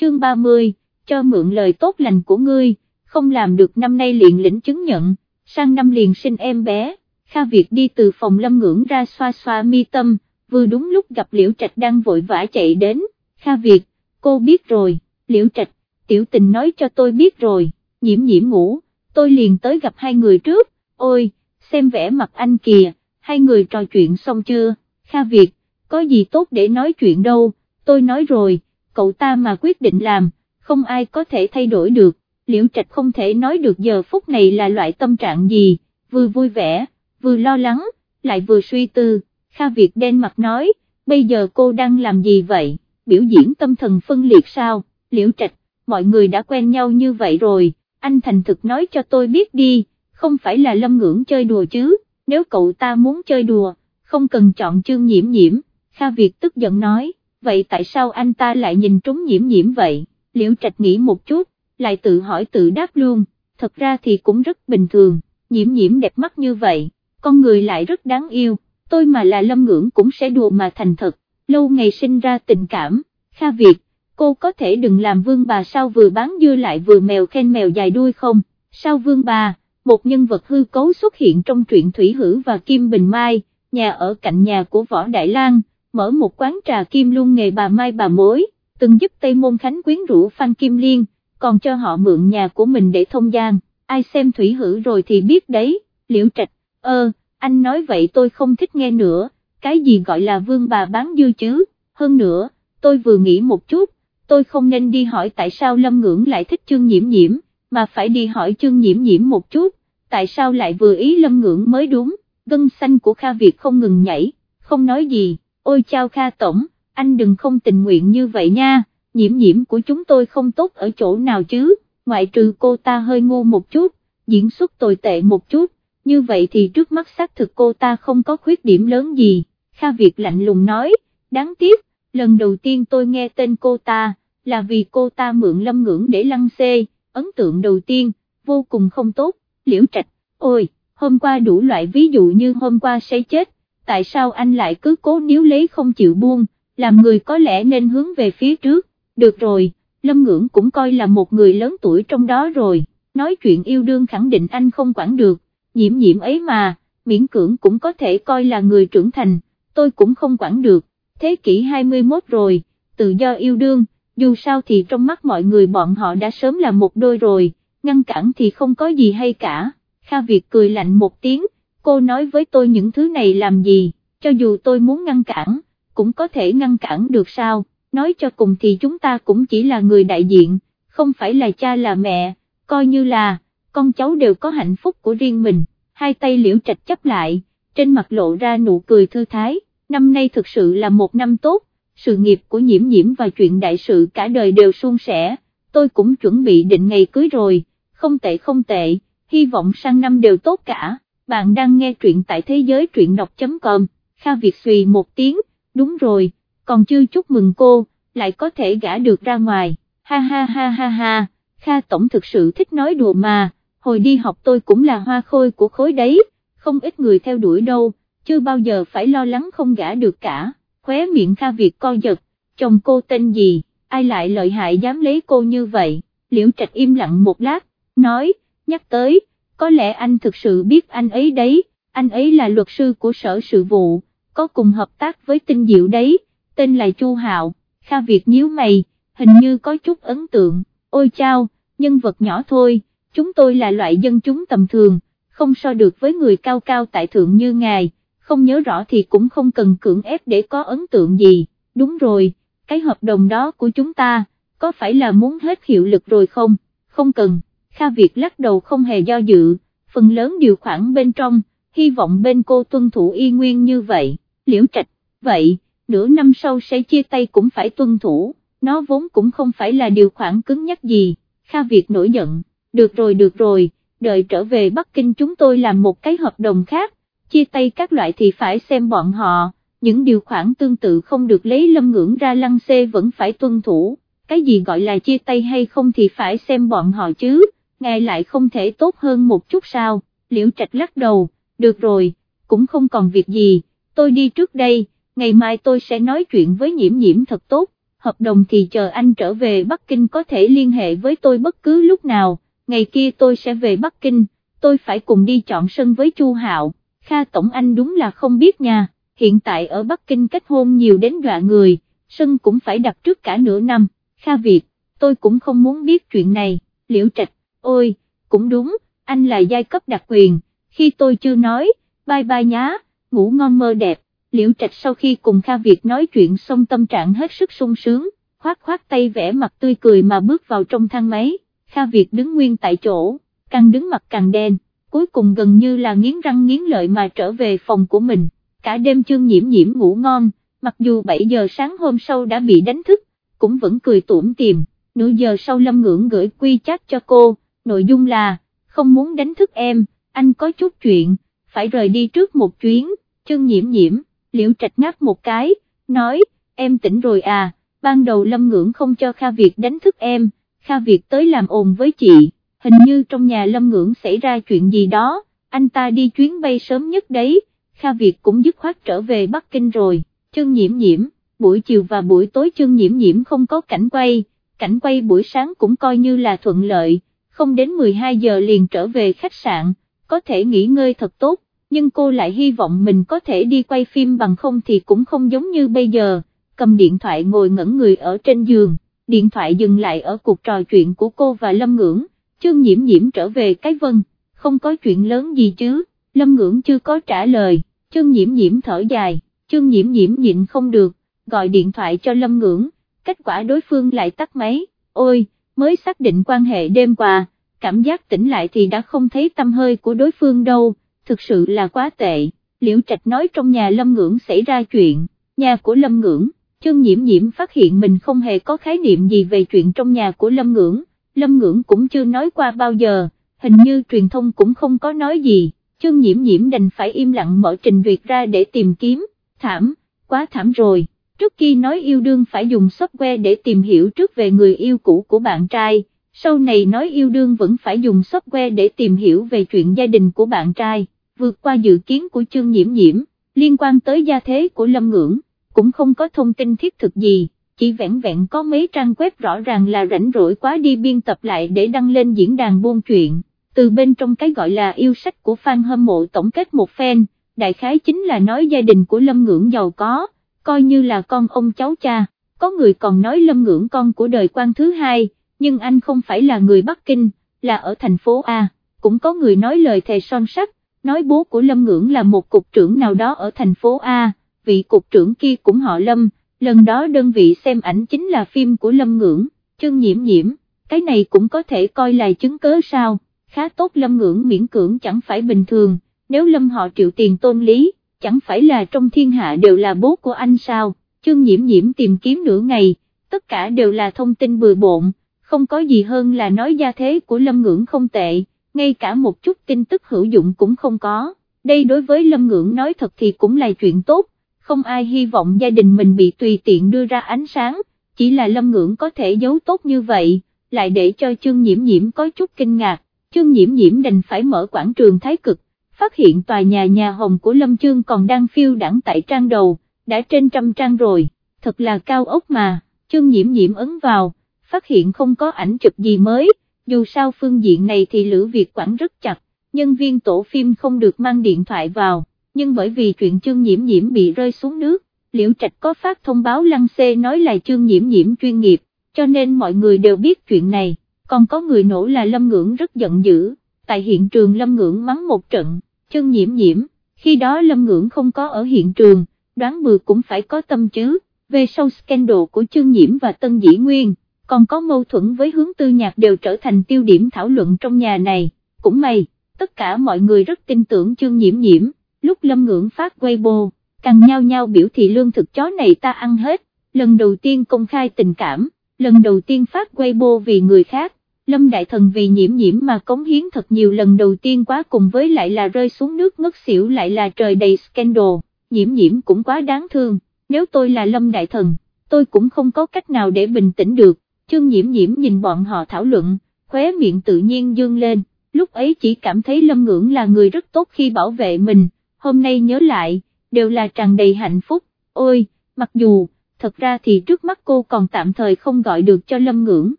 chương 30, cho mượn lời tốt lành của ngươi, không làm được năm nay liền lĩnh chứng nhận, sang năm liền sinh em bé, Kha Việt đi từ phòng lâm ngưỡng ra xoa xoa mi tâm, vừa đúng lúc gặp Liễu Trạch đang vội vã chạy đến, Kha Việt, cô biết rồi, Liễu Trạch, tiểu tình nói cho tôi biết rồi, nhiễm nhiễm ngủ, tôi liền tới gặp hai người trước, ôi, xem vẻ mặt anh kìa, hai người trò chuyện xong chưa, Kha Việt, có gì tốt để nói chuyện đâu, tôi nói rồi, cậu ta mà quyết định làm, không ai có thể thay đổi được, liễu trạch không thể nói được giờ phút này là loại tâm trạng gì, vừa vui vẻ, vừa lo lắng, lại vừa suy tư, Kha Việt đen mặt nói, bây giờ cô đang làm gì vậy, biểu diễn tâm thần phân liệt sao, liễu trạch, mọi người đã quen nhau như vậy rồi, anh thành thực nói cho tôi biết đi, không phải là lâm ngưỡng chơi đùa chứ, nếu cậu ta muốn chơi đùa, không cần chọn chương nhiễm nhiễm, Kha Việt tức giận nói, vậy tại sao anh ta lại nhìn trúng nhiễm nhiễm vậy, liễu trạch nghĩ một chút, lại tự hỏi tự đáp luôn, thật ra thì cũng rất bình thường, nhiễm nhiễm đẹp mắt như vậy, con người lại rất đáng yêu, tôi mà là lâm ngưỡng cũng sẽ đùa mà thành thật, lâu ngày sinh ra tình cảm, Kha Việt, cô có thể đừng làm vương bà sao vừa bán dưa lại vừa mèo khen mèo dài đuôi không, sao vương bà, một nhân vật hư cấu xuất hiện trong truyện Thủy Hử và Kim Bình Mai, nhà ở cạnh nhà của Võ Đại Lang, mở một quán trà kim luôn nghề bà Mai bà mối, từng giúp Tây Môn Khánh quyến rũ Phan Kim Liên, còn cho họ mượn nhà của mình để thông gian, ai xem Thủy hữu rồi thì biết đấy, liễu trạch, ơ, anh nói vậy tôi không thích nghe nữa, cái gì gọi là vương bà bán dư chứ, hơn nữa, tôi vừa nghĩ một chút, tôi không nên đi hỏi tại sao Lâm Ngưỡng lại thích chương nhiễm nhiễm, mà phải đi hỏi chương nhiễm nhiễm một chút, tại sao lại vừa ý Lâm Ngưỡng mới đúng, gân xanh của Kha Việt không ngừng nhảy, không nói gì, ôi chao Kha Tổng, anh đừng không tình nguyện như vậy nha, nhiễm nhiễm của chúng tôi không tốt ở chỗ nào chứ, ngoại trừ cô ta hơi ngu một chút, diễn xuất tồi tệ một chút, như vậy thì trước mắt xác thực cô ta không có khuyết điểm lớn gì, Kha Việt lạnh lùng nói, đáng tiếc, lần đầu tiên tôi nghe tên cô ta, là vì cô ta mượn lâm ngưỡng để lăng xê, ấn tượng đầu tiên, vô cùng không tốt, liễu trạch, ôi, hôm qua đủ loại ví dụ như hôm qua say chết, tại sao anh lại cứ cố níu lấy không chịu buông, làm người có lẽ nên hướng về phía trước, được rồi, lâm ngưỡng cũng coi là một người lớn tuổi trong đó rồi, nói chuyện yêu đương khẳng định anh không quản được, nhiễm nhiễm ấy mà, miễn cưỡng cũng có thể coi là người trưởng thành, tôi cũng không quản được, thế kỷ 21 rồi, tự do yêu đương, dù sao thì trong mắt mọi người bọn họ đã sớm là một đôi rồi, ngăn cản thì không có gì hay cả, Kha Việt cười lạnh một tiếng, cô nói với tôi những thứ này làm gì, cho dù tôi muốn ngăn cản, cũng có thể ngăn cản được sao, nói cho cùng thì chúng ta cũng chỉ là người đại diện, không phải là cha là mẹ, coi như là, con cháu đều có hạnh phúc của riêng mình, hai tay liễu trạch chấp lại, trên mặt lộ ra nụ cười thư thái, năm nay thực sự là một năm tốt, sự nghiệp của nhiễm nhiễm và chuyện đại sự cả đời đều suôn sẻ, tôi cũng chuẩn bị định ngày cưới rồi, không tệ không tệ, hy vọng sang năm đều tốt cả, bạn đang nghe truyện tại thế giới truyện đọc.com, Kha Việt Xùy một tiếng, đúng rồi, còn chưa chúc mừng cô, lại có thể gã được ra ngoài, ha ha ha ha ha, Kha Tổng thực sự thích nói đùa mà, hồi đi học tôi cũng là hoa khôi của khối đấy, không ít người theo đuổi đâu, chưa bao giờ phải lo lắng không gã được cả. Khóe miệng Kha Việt co giật, chồng cô tên gì, ai lại lợi hại dám lấy cô như vậy, liễu trạch im lặng một lát, nói, nhắc tới, có lẽ anh thực sự biết anh ấy đấy, anh ấy là luật sư của sở sự vụ, có cùng hợp tác với tinh diệu đấy, tên là Chu Hạo, Kha Việt nhíu mày, hình như có chút ấn tượng, ôi chao, nhân vật nhỏ thôi, chúng tôi là loại dân chúng tầm thường, không so được với người cao cao tại thượng như ngài. Không nhớ rõ thì cũng không cần cưỡng ép để có ấn tượng gì, đúng rồi, cái hợp đồng đó của chúng ta, có phải là muốn hết hiệu lực rồi không, không cần, Kha Việt lắc đầu không hề do dự, phần lớn điều khoản bên trong, hy vọng bên cô tuân thủ y nguyên như vậy, liễu trạch, vậy, nửa năm sau sẽ chia tay cũng phải tuân thủ, nó vốn cũng không phải là điều khoản cứng nhắc gì, Kha Việt nổi giận, được rồi được rồi, đợi trở về Bắc Kinh chúng tôi làm một cái hợp đồng khác, chia tay các loại thì phải xem bọn họ, những điều khoản tương tự không được lấy lâm ngưỡng ra lăng xê vẫn phải tuân thủ, cái gì gọi là chia tay hay không thì phải xem bọn họ chứ, ngài lại không thể tốt hơn một chút sao, liễu trạch lắc đầu, được rồi, cũng không còn việc gì, tôi đi trước đây, ngày mai tôi sẽ nói chuyện với nhiễm nhiễm thật tốt, hợp đồng thì chờ anh trở về Bắc Kinh có thể liên hệ với tôi bất cứ lúc nào, ngày kia tôi sẽ về Bắc Kinh, tôi phải cùng đi chọn sân với Chu Hạo, Kha Tổng Anh đúng là không biết nha, hiện tại ở Bắc Kinh kết hôn nhiều đến dọa người, sân cũng phải đặt trước cả nửa năm, Kha Việt, tôi cũng không muốn biết chuyện này, liễu trạch, ôi, cũng đúng, anh là giai cấp đặc quyền, khi tôi chưa nói, bye bye nhá, ngủ ngon mơ đẹp, liễu trạch sau khi cùng Kha Việt nói chuyện xong tâm trạng hết sức sung sướng, khoát khoát tay vẽ mặt tươi cười mà bước vào trong thang máy, Kha Việt đứng nguyên tại chỗ, càng đứng mặt càng đen, cuối cùng gần như là nghiến răng nghiến lợi mà trở về phòng của mình, cả đêm chương nhiễm nhiễm ngủ ngon, mặc dù 7 giờ sáng hôm sau đã bị đánh thức, cũng vẫn cười tủm tìm, nửa giờ sau Lâm Ngưỡng gửi quy chat cho cô, nội dung là, không muốn đánh thức em, anh có chút chuyện, phải rời đi trước một chuyến, chân nhiễm nhiễm, liễu trạch ngáp một cái, nói, em tỉnh rồi à, ban đầu Lâm Ngưỡng không cho Kha Việt đánh thức em, Kha Việt tới làm ồn với chị, hình như trong nhà Lâm Ngưỡng xảy ra chuyện gì đó, anh ta đi chuyến bay sớm nhất đấy, Kha Việt cũng dứt khoát trở về Bắc Kinh rồi, chân nhiễm nhiễm, buổi chiều và buổi tối chân nhiễm nhiễm không có cảnh quay, cảnh quay buổi sáng cũng coi như là thuận lợi, không đến 12 giờ liền trở về khách sạn, có thể nghỉ ngơi thật tốt, nhưng cô lại hy vọng mình có thể đi quay phim bằng không thì cũng không giống như bây giờ, cầm điện thoại ngồi ngẩn người ở trên giường, điện thoại dừng lại ở cuộc trò chuyện của cô và Lâm Ngưỡng, chương nhiễm nhiễm trở về cái vân, không có chuyện lớn gì chứ, Lâm Ngưỡng chưa có trả lời, chương nhiễm nhiễm thở dài, chương nhiễm nhiễm nhịn không được, gọi điện thoại cho Lâm Ngưỡng, kết quả đối phương lại tắt máy, ôi, mới xác định quan hệ đêm qua, cảm giác tỉnh lại thì đã không thấy tâm hơi của đối phương đâu, thực sự là quá tệ, Liễu Trạch nói trong nhà Lâm Ngưỡng xảy ra chuyện, nhà của Lâm Ngưỡng, chương nhiễm nhiễm phát hiện mình không hề có khái niệm gì về chuyện trong nhà của Lâm Ngưỡng, Lâm Ngưỡng cũng chưa nói qua bao giờ, hình như truyền thông cũng không có nói gì, chương nhiễm nhiễm đành phải im lặng mở trình duyệt ra để tìm kiếm, thảm, quá thảm rồi trước khi nói yêu đương phải dùng software để tìm hiểu trước về người yêu cũ của bạn trai, sau này nói yêu đương vẫn phải dùng software để tìm hiểu về chuyện gia đình của bạn trai, vượt qua dự kiến của chương nhiễm nhiễm, liên quan tới gia thế của Lâm Ngưỡng, cũng không có thông tin thiết thực gì, chỉ vẹn vẹn có mấy trang web rõ ràng là rảnh rỗi quá đi biên tập lại để đăng lên diễn đàn buôn chuyện, từ bên trong cái gọi là yêu sách của fan hâm mộ tổng kết một fan, đại khái chính là nói gia đình của Lâm Ngưỡng giàu có coi như là con ông cháu cha, có người còn nói lâm ngưỡng con của đời quan thứ hai, nhưng anh không phải là người Bắc Kinh, là ở thành phố A, cũng có người nói lời thề son sắt, nói bố của lâm ngưỡng là một cục trưởng nào đó ở thành phố A, vị cục trưởng kia cũng họ lâm, lần đó đơn vị xem ảnh chính là phim của lâm ngưỡng, chương nhiễm nhiễm, cái này cũng có thể coi là chứng cớ sao, khá tốt lâm ngưỡng miễn cưỡng chẳng phải bình thường, nếu lâm họ triệu tiền tôn lý chẳng phải là trong thiên hạ đều là bố của anh sao, chương nhiễm nhiễm tìm kiếm nửa ngày, tất cả đều là thông tin bừa bộn, không có gì hơn là nói gia thế của Lâm Ngưỡng không tệ, ngay cả một chút tin tức hữu dụng cũng không có, đây đối với Lâm Ngưỡng nói thật thì cũng là chuyện tốt, không ai hy vọng gia đình mình bị tùy tiện đưa ra ánh sáng, chỉ là Lâm Ngưỡng có thể giấu tốt như vậy, lại để cho chương nhiễm nhiễm có chút kinh ngạc, chương nhiễm nhiễm đành phải mở quảng trường thái cực, phát hiện tòa nhà nhà hồng của Lâm Chương còn đang phiêu đẳng tại trang đầu, đã trên trăm trang rồi, thật là cao ốc mà, chương nhiễm nhiễm ấn vào, phát hiện không có ảnh chụp gì mới, dù sao phương diện này thì Lữ Việt quản rất chặt, nhân viên tổ phim không được mang điện thoại vào, nhưng bởi vì chuyện chương nhiễm nhiễm bị rơi xuống nước, Liễu Trạch có phát thông báo lăng xê nói là chương nhiễm nhiễm chuyên nghiệp, cho nên mọi người đều biết chuyện này, còn có người nổ là Lâm Ngưỡng rất giận dữ, tại hiện trường Lâm Ngưỡng mắng một trận chân nhiễm nhiễm, khi đó Lâm Ngưỡng không có ở hiện trường, đoán bừa cũng phải có tâm chứ, về sau scandal của chân nhiễm và tân dĩ nguyên, còn có mâu thuẫn với hướng tư nhạc đều trở thành tiêu điểm thảo luận trong nhà này, cũng may, tất cả mọi người rất tin tưởng chân nhiễm nhiễm, lúc Lâm Ngưỡng phát Weibo, càng nhau nhau biểu thị lương thực chó này ta ăn hết, lần đầu tiên công khai tình cảm, lần đầu tiên phát Weibo vì người khác, Lâm Đại Thần vì nhiễm nhiễm mà cống hiến thật nhiều lần đầu tiên quá cùng với lại là rơi xuống nước ngất xỉu lại là trời đầy scandal, nhiễm nhiễm cũng quá đáng thương, nếu tôi là Lâm Đại Thần, tôi cũng không có cách nào để bình tĩnh được, chương nhiễm nhiễm nhìn bọn họ thảo luận, khóe miệng tự nhiên dương lên, lúc ấy chỉ cảm thấy Lâm Ngưỡng là người rất tốt khi bảo vệ mình, hôm nay nhớ lại, đều là tràn đầy hạnh phúc, ôi, mặc dù, thật ra thì trước mắt cô còn tạm thời không gọi được cho Lâm Ngưỡng,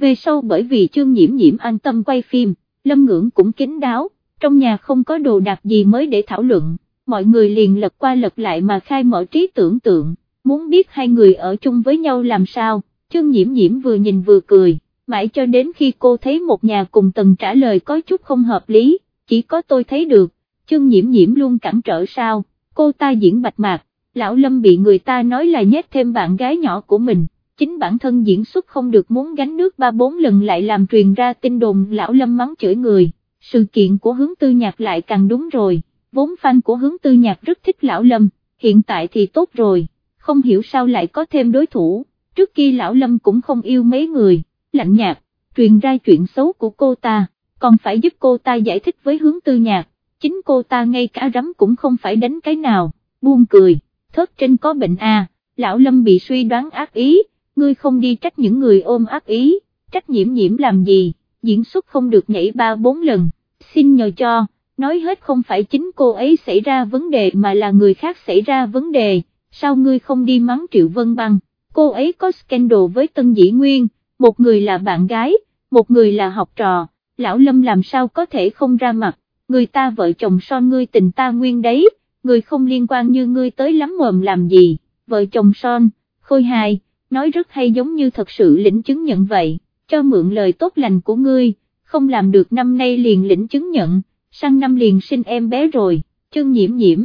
về sau bởi vì chương nhiễm nhiễm an tâm quay phim, Lâm Ngưỡng cũng kín đáo, trong nhà không có đồ đạc gì mới để thảo luận, mọi người liền lật qua lật lại mà khai mở trí tưởng tượng, muốn biết hai người ở chung với nhau làm sao, chương nhiễm nhiễm vừa nhìn vừa cười, mãi cho đến khi cô thấy một nhà cùng tầng trả lời có chút không hợp lý, chỉ có tôi thấy được, chương nhiễm nhiễm luôn cản trở sao, cô ta diễn bạch mạc, lão Lâm bị người ta nói là nhét thêm bạn gái nhỏ của mình, chính bản thân diễn xuất không được muốn gánh nước ba bốn lần lại làm truyền ra tin đồn lão Lâm mắng chửi người, sự kiện của hướng tư nhạc lại càng đúng rồi, vốn fan của hướng tư nhạc rất thích lão Lâm, hiện tại thì tốt rồi, không hiểu sao lại có thêm đối thủ, trước kia lão Lâm cũng không yêu mấy người, lạnh nhạt, truyền ra chuyện xấu của cô ta, còn phải giúp cô ta giải thích với hướng tư nhạc, chính cô ta ngay cả rắm cũng không phải đánh cái nào, buông cười thớt trên có bệnh à, lão lâm bị suy đoán ác ý, ngươi không đi trách những người ôm ác ý, trách nhiễm nhiễm làm gì, diễn xuất không được nhảy ba bốn lần, xin nhờ cho, nói hết không phải chính cô ấy xảy ra vấn đề mà là người khác xảy ra vấn đề, sao ngươi không đi mắng Triệu Vân Băng, cô ấy có scandal với Tân Dĩ Nguyên, một người là bạn gái, một người là học trò, lão lâm làm sao có thể không ra mặt, người ta vợ chồng son ngươi tình ta nguyên đấy người không liên quan như ngươi tới lắm mồm làm gì, vợ chồng son, khôi hài, nói rất hay giống như thật sự lĩnh chứng nhận vậy, cho mượn lời tốt lành của ngươi, không làm được năm nay liền lĩnh chứng nhận, sang năm liền sinh em bé rồi, chân nhiễm nhiễm.